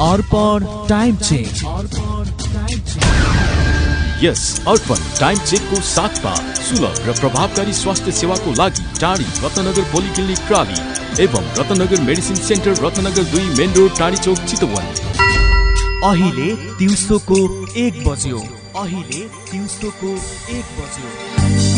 Arpan time check. यस Arpan time चेकको साथमा सुलभ र प्रभावकारी स्वास्थ्य सेवाको लागि टाढी रत्नगर पोलिक्लिनिक प्राली एवं रत्नगर मेडिसिन सेन्टर रत्नगर दुई मेन रोड टाढी चौक चितवन। अहिले दिउँसोको एक बज्यो। अहिले दिउँसोको एक बज्यो।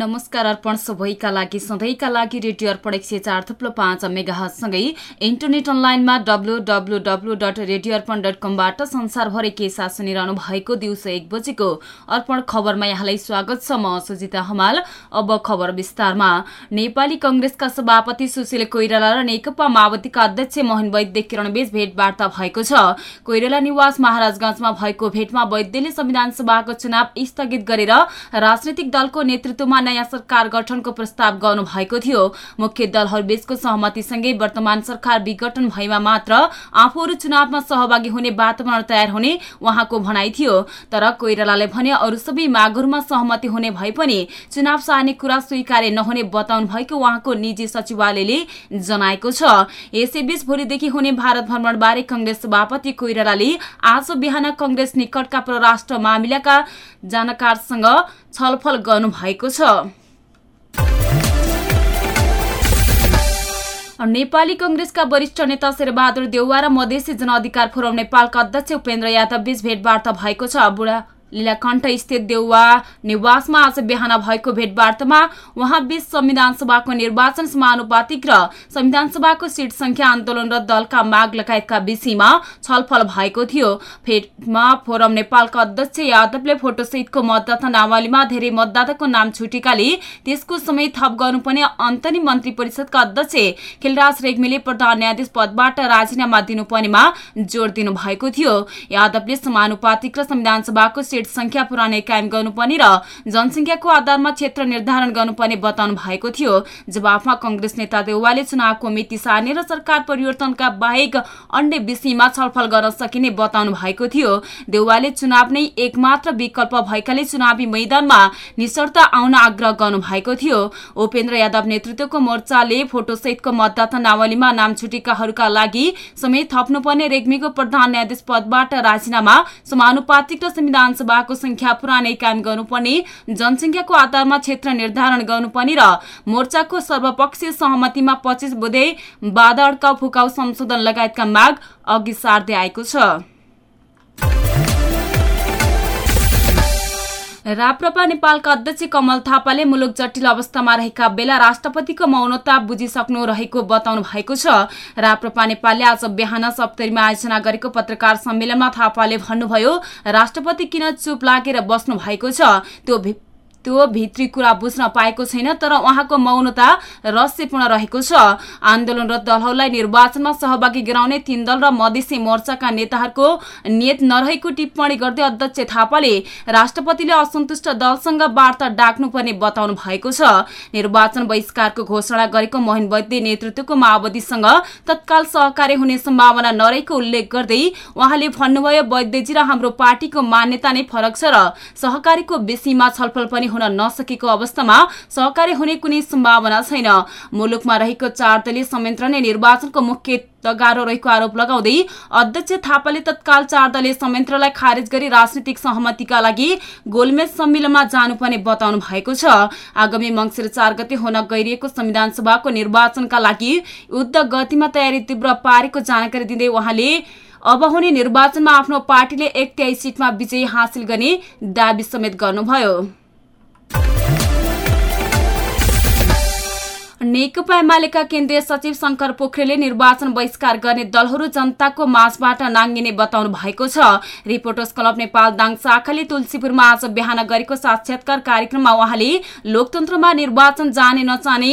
नमस्कार अर्पण सबैका लागि सधैँका लागि रेडियो अर्पण एक सय चार थुप्लो पाँच मेगासँगै इन्टरनेट अनलाइनमा W W W dot radio Arpan dot कमबाट संसारभरि के साथ सुनिरहनु भएको दिउँसो एक बजेको अर्पण खबरमा यहाँलाई स्वागत छ। म सुजिता हमाल। अब खबर विस्तारमा। नेपाली कंग्रेसका सभापति सुशील कोइराला र नेकपा माओवादीका अध्यक्ष मोहन वैद्य किरणबीच भेटवार्ता भएको छ। कोइराला निवास महाराजगंजमा भएको भेटमा वैद्यले संविधान सभाको चुनाव स्थगित गरेर राजनैतिक दलको नेतृत्वमा नयाँ सरकार गठनको प्रस्ताव गर्नु भएको थियो। मुख्य दलहरूबीचको सहमतिसँगै वर्तमान सरकार विघटन भएमा मात्र आफूहरू चुनावमा सहभागी हुने वातावरण तयार हुने उहाँको भनाइ थियो। तर कोइरालाले भने अरू सबै मागहरूमा सहमति हुने भए पनि चुनाव सार्ने कुरा स्वीकार्य नहुने बताउनु भएको उहाँको निजी सचिवालयले जनाएको छ। यसैबीच भोलिदेखि हुने भारत भ्रमणबारे कंग्रेस सभापति कोइरालाले आज बिहान कंग्रेस निकटका परराष्ट्र मामिलाका जानकारसँग छलफल गर्नु भएको छ। नेपाली कंग्रेसका वरिष्ठ नेता शेरबहादुर देउवा र मधेसी जनअधिकार फोरम नेपालका अध्यक्ष उपेन्द्र यादव बीच भेटवार्ता भएको छ। बुढा लीलाकण्ठ स्थित देउवा निवासमा आज बिहान भएको भेटवार्तामा उहाँ बीच संविधान सभाको निर्वाचन समानुपातिक र संविधान सभाको सीट संख्या आन्दोलन र दलका माग लगायतका विषयमा छलफल भएको थियो। भेटमा फोरम नेपालका अध्यक्ष यादवले फोटोसहितको मतदाता नावलीमा धेरै मतदाताको नाम छुटेकाले त्यसको समय थप गर्नुपर्ने अन्तरिम मन्त्री परिषदका अध्यक्ष खिलराज रेग्मीले प्रधान न्यायाधीश पदबाट राजीनामा दिनुपर्नेमा जोड़ दिनु भएको थियो। यादवले समानुपातिक र संविधान सभाको संख्या पुरानै कायम गर्नुपर्ने र जनसंख्याको आधारमा क्षेत्र निर्धारण गर्नुपर्ने बताउनु भएको थियो। जवाफमा कंग्रेस नेता देउवाले चुनावको मिति सार्ने र सरकार परिवर्तनका बाहेक अन्य विषयमा छलफल गर्न सकिने बताउनु भएको थियो। देउवाले चुनाव नै एकमात्र विकल्प भएकाले चुनावी मैदानमा निशर्त आउन आग्रह गर्नु भएको थियो। उपेन्द्र यादव नेतृत्वको मोर्चाले फोटोसहितको मतदाता नावलीमा नाम छुटेकाहरूका लागि समय थप्नुपर्ने रेग्मीको प्रधान न्यायाधीश पदबाट राजीनामा समानुपातिक र संविधान सभाको संख्या पुरानै कायम गर्नुपर्ने जनसंख्याको आधारमा क्षेत्र निर्धारण गर्नुपर्ने र मोर्चाको सर्वपक्षीय सहमतिमा पच्चिस बुधे बाधा अड्काउ फुकाउ संशोधन लगायतका माग अघि सार्दै आएको छ। राप्रपा नेपालका अध्यक्ष कमल थापाले मुलुक जटिल अवस्थामा रहेका बेला राष्ट्रपतिको मौनता बुझिसक्नु रहेको बताउनु भएको छ। राप्रपा नेपालले आज बिहान सप्तरीमा आयोजना गरेको पत्रकार सम्मेलनमा थापाले भन्नुभयो राष्ट्रपति किन चुप लागेर बस्नु भएको छ? त्यो त्यो भित्री कुरा बुझ्न पाएको छैन तर उहाँको मौनता रहस्यपूर्ण रहेको छ। आन्दोलनरत दलहरूलाई निर्वाचनमा सहभागी गराउने तीन दल र मधेसी मोर्चाका नेताहरूको नियत नरहेको टिप्पणी गर्दै अध्यक्ष थापाले राष्ट्रपतिले असन्तुष्ट दलसँग वार्ता डाक्नुपर्ने बताउनु भएको छ। निर्वाचन बहिष्कारको घोषणा गरेको मोहन वैद्य नेतृत्वको माओवादीसँग तत्काल सहकार्य हुने सम्भावना नरहेको उल्लेख गर्दै उहाँले भन्नुभयो वैद्यजी र हाम्रो पार्टीको मान्यता नै फरक छ र सहकारीको विषयमा छलफल पनि हुन नसकेको अवस्थामा सहकार्य हुने कुनै सम्भावना छैन। मुलुकमा रहेको चार दलीय संयन्त्र नै निर्वाचनको मुख्य तगारो रहेको आरोप लगाउँदै अध्यक्ष थापाले तत्काल चार दलीय संयन्त्रलाई खारेज गरी राजनीतिक सहमतिका लागि गोलमेज सम्मेलनमा जानुपर्ने बताउनु भएको छ। आगामी मङ्सिर चार गते हुन गइरहेको संविधान सभाको निर्वाचनका लागि युद्ध गतिमा तयारी तीव्र पारेको जानकारी दिँदै उहाँले अब हुने निर्वाचनमा आफ्नो पार्टीले एक त्याई सिटमा विजय हासिल गर्ने दावी समेत गर्नुभयो। नेकपा एमालेका केन्द्रीय सचिव शंकर पोखरेलले निर्वाचन बहिष्कार गर्ने दलहरू जनताको माझबाट नाङ्गिने बताउनु भएको छ। रिपोर्टर्स क्लब नेपाल दाङ शाखाले तुलसीपुरमा आज बिहान गरेको साक्षात्कार कार्यक्रममा उहाँले लोकतन्त्रमा निर्वाचन जाने नचाने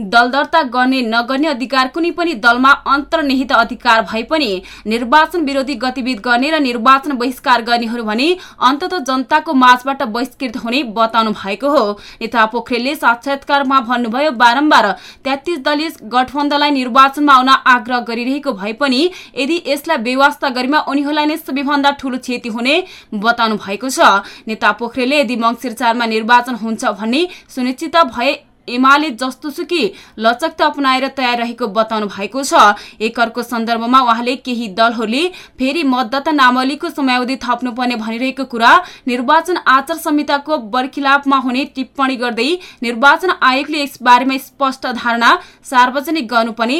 दल दर्ता गर्ने नगर्ने अधिकार कुनै पनि दलमा अन्तर्निहित अधिकार भए पनि निर्वाचन विरोधी गतिविधि गर्ने र निर्वाचन बहिष्कार गर्नेहरू भने अन्तत जनताको माझबाट बहिष्कृत हुने बताउनु भएको हो। नेता पोखरेलले साक्षात्कारमा भन्नुभयो बारम्बार तेत्तीस दलीय गठबन्धनलाई निर्वाचनमा आउन आग्रह गरिरहेको भए पनि यदि यसलाई व्यवस्था गरेमा उनीहरूलाई नै सबैभन्दा ठूलो क्षति हुने बताउनु भएको छ। नेता पोखरेलले यदि मङ्सिर चारमा निर्वाचन हुन्छ भन्ने सुनिश्चित भए एमाले जस्तोसुकी लचक अपनाएर तयार रहेको बताउनु भएको छ। एकरको सन्दर्भमा उहाँले केही दलहरूले फेरि मतदाता नामावलीको समयावधि थप्नुपर्ने भनिरहेको कुरा निर्वाचन आचार संहिताको बर्खिलापमा हुने टिप्पणी गर्दै निर्वाचन आयोगले यस बारेमा स्पष्ट धारणा सार्वजनिक गर्नुपर्ने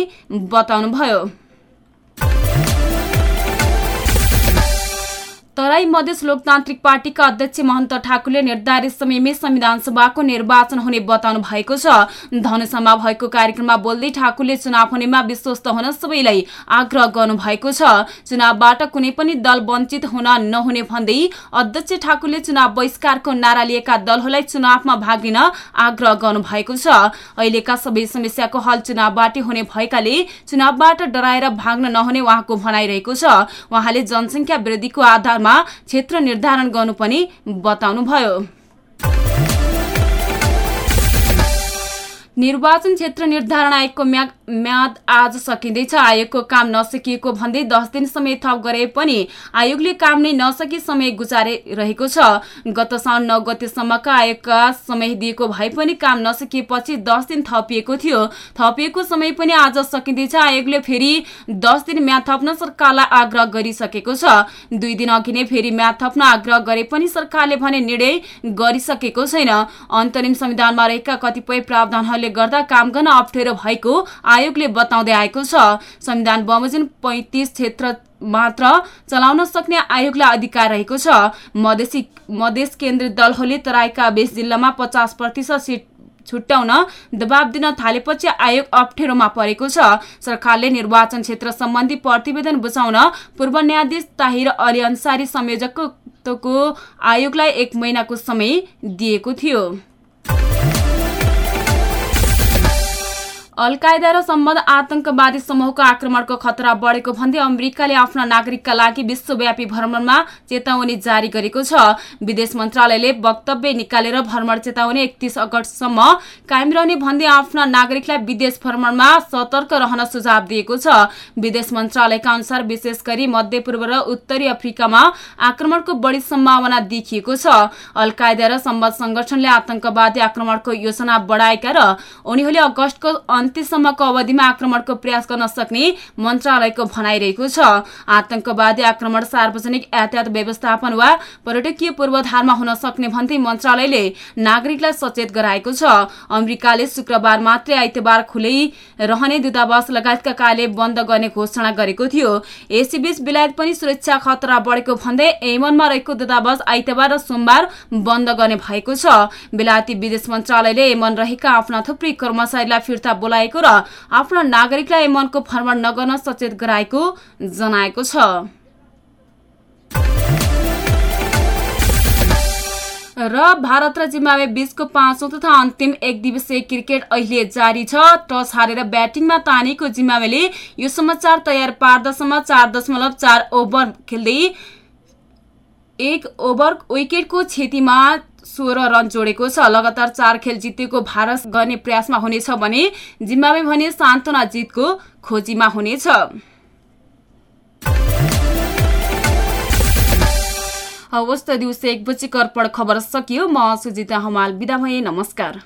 बताउनुभयो। तराई मधेस लोकतान्त्रिक पार्टीका अध्यक्ष महन्त ठाकुरले निर्धारित समयमै संविधान सभाको निर्वाचन हुने बताउनु भएको छ। धनुषामा भएको कार्यक्रममा बोल्दै ठाकुरले चुनाव हुनेमा विश्वस्त हुन सबैलाई आग्रह गर्नु भएको छ। चुनावबाट कुनै पनि दल वञ्चित हुन नहुने भन्दै अध्यक्ष ठाकुरले चुनाव बहिष्कारको नारा लिएका दलहरूलाई चुनावमा भाग लिन आग्रह गर्नु भएको छ। अहिलेका सबै समस्याको हल चुनावबाटै हुने भएकाले चुनावबाट डराएर भाग्न नहुने उहाँको भनाइरहेको छ। उहाँले जनसंख्या वृद्धिको आधारमा क्षेत्र निर्धारण गर्नुपर्ने बताउनुभयो। निर्वाचन क्षेत्र निर्धारण आयोगको म्याद आज सकिँदैछ। आयोगको काम नसकिएको भन्दै दस दिन समय थप गरे पनि आयोगले काम नै नसकी समय गुजारे रहेको छ। गत साउन नौ गतेसम्मका आयोगका समय दिएको भए पनि काम नसकिएपछि दस दिन थपिएको थियो। थपिएको समय पनि आज सकिँदैछ। आयोगले फेरि दस दिन म्याद थप्न सरकारलाई आग्रह गरिसकेको छ। दुई दिन अघि नै फेरि म्याद थप्न आग्रह गरे पनि सरकारले भने निर्णय गरिसकेको छैन। अन्तरिम संविधानमा रहेका कतिपय प्रावधानहरूले गर्दा काम गर्न अप्ठ्यारो भएको आयोगले बताउँदै आएको छ संविधान बमोजिम पैंतिस क्षेत्र मात्र चलाउन सक्ने आयोगलाई अधिकार रहेको छ। मधेसी मधेस केन्द्रित दलहरूले तराईका बेस जिल्लामा पचास प्रतिशत सिट छुट्याउन दबाव दिन थालेपछि आयोग अप्ठ्यारोमा परेको छ। सरकारले निर्वाचन क्षेत्र सम्बन्धी प्रतिवेदन बुझाउन पूर्व न्यायाधीश ताहिर अली अन्सारी संयोजकको आयोगलाई एक महिनाको समय दिएको थियो। अलकायदा र सम्बद्ध आतंकवादी समूहको आक्रमणको खतरा बढेको भन्दै अमेरिकाले आफ्ना नागरिकका लागि विश्वव्यापी भ्रमणमा चेतावनी जारी गरेको छ। विदेश मन्त्रालयले वक्तव्य निकालेर भ्रमण चेतावनी एकतीस अगस्तसम्म कायम रहने भन्दै आफ्ना नागरिकलाई विदेश भ्रमणमा सतर्क रहन सुझाव दिएको छ। विदेश मन्त्रालयका अनुसार विशेष गरी मध्यपूर्व र उत्तरी अफ्रिकामा आक्रमणको बढी सम्भावना देखिएको छ। अलकायदा र सम्बद्ध संगठनले आतंकवादी आक्रमणको योजना बढाएका र उनीहरूले अगस्तको अन्त्यसम्मको अवधिमा आक्रमणको प्रयास गर्न सक्ने मन्त्रालयको भनाइरहेको छ। आतंकवादी आक्रमण सार्वजनिक यातायात व्यवस्थापन वा पर्यटकीय पूर्वाधारमा हुन सक्ने भन्दै मन्त्रालयले नागरिकलाई सचेत गराएको छ। अमेरिकाले शुक्रबार मात्रै आइतबार खुलै रहने दूतावास लगायतका कार्य बन्द गर्ने घोषणा गरेको थियो। यसैबीच बेलायत पनि सुरक्षा खतरा बढेको भन्दै यमनमा रहेको दूतावास आइतबार र सोमबार बन्द गर्ने भएको छ। बेलायती विदेश मन्त्रालयले यमन रहेका आफ्ना थुप्रै कर्मचारीलाई फिर्ता बोलाएको र आफ्ना नागरिकलाई यमनको भ्रमण नगर्न सचेत गराएको जनाएको छ। र भारत र जिम्बावे बीचको पाँचौं तथा अन्तिम एक दिवसीय क्रिकेट अहिले जारी छ। टस हारेर ब्याटिङमा तानेको जिम्बावेले यो समाचार तयार पार्दासम्म चार दशमलव चार ओभर खेल्दै एक ओभर विकेटको क्षतिमा सोह्र रन जोडेको छ। लगातार चार खेल जितेको भारत गर्ने प्रयासमा हुनेछ भने जिम्बावे भने सान्त्वना जितको खोजीमा हुनेछ। हवस् त दिउँसो एक बजी कर्पण खबर सकियो। म सुजिता हमाल बिदा भए। नमस्कार।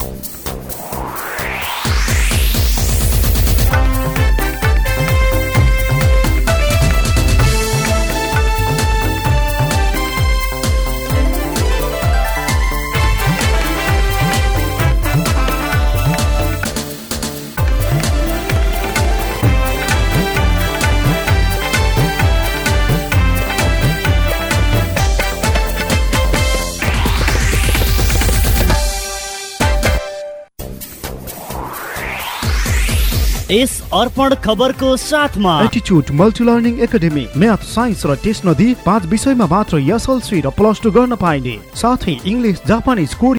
यस अर्पण खबरको साथमा। एटिच्युड multi learning academy math science र टेस्ट नदी पाँच विषयमा मात्र एसएलसी र प्लस टू गर्न पाइने। साथै इङ्ग्लिस जापानिज कोरियन